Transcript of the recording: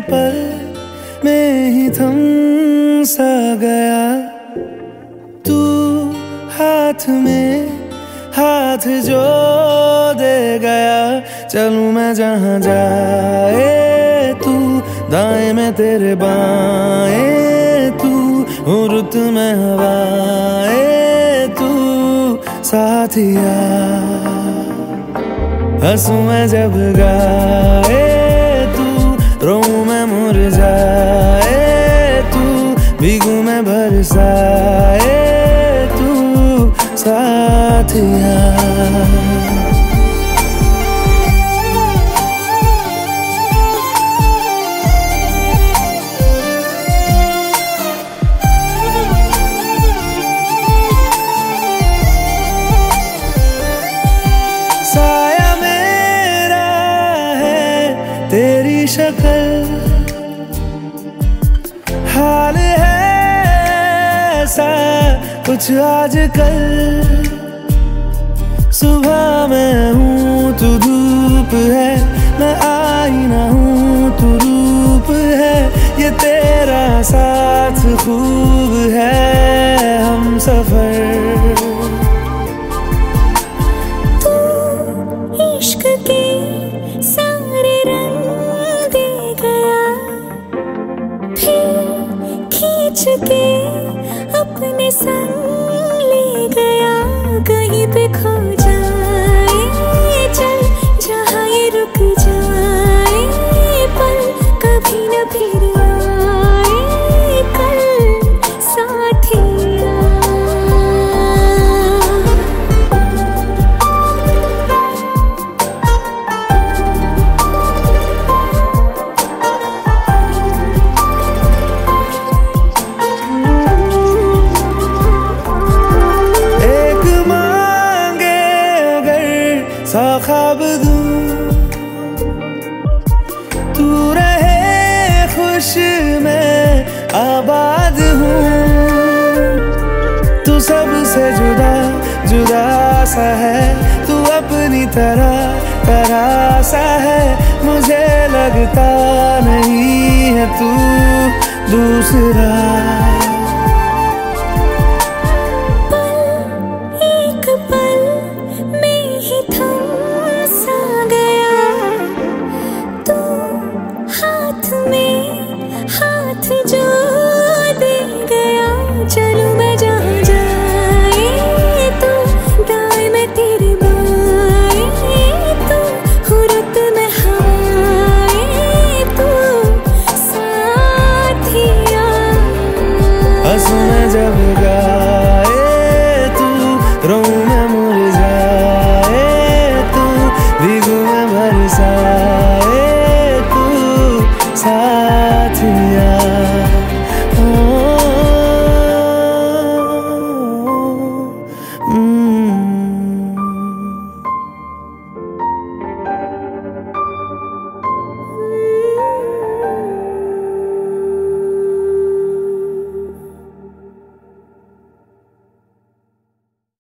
पल में ही थम सा गया। तू हाथ में हाथ जो दे गया। चलूँ मैं जहाँ जाए तू, दाएँ में तेरे बाएँ तू रुत में हवाए तू साथिया हंसू मैं जब गाए मुरझाए तू भीगू मैं बरसाए साथिया साया मेरा है तेरी शक्ल ऐसा कुछ आज कल सुबह मैं हूँ तू धूप है, मैं आईना हूँ तू रूप है, ये तेरा साथ खूब है हम सफ़र। इश्क अपने संग ले गया कहीं पे खो ख्वाब दूँ तू रहे खुश मैं आबाद हूँ। तू सबसे जुदा जुदा सा है। तू अपनी तरह तरह सा है। मुझे लगता नहीं है तू दूसरा। हाथ तू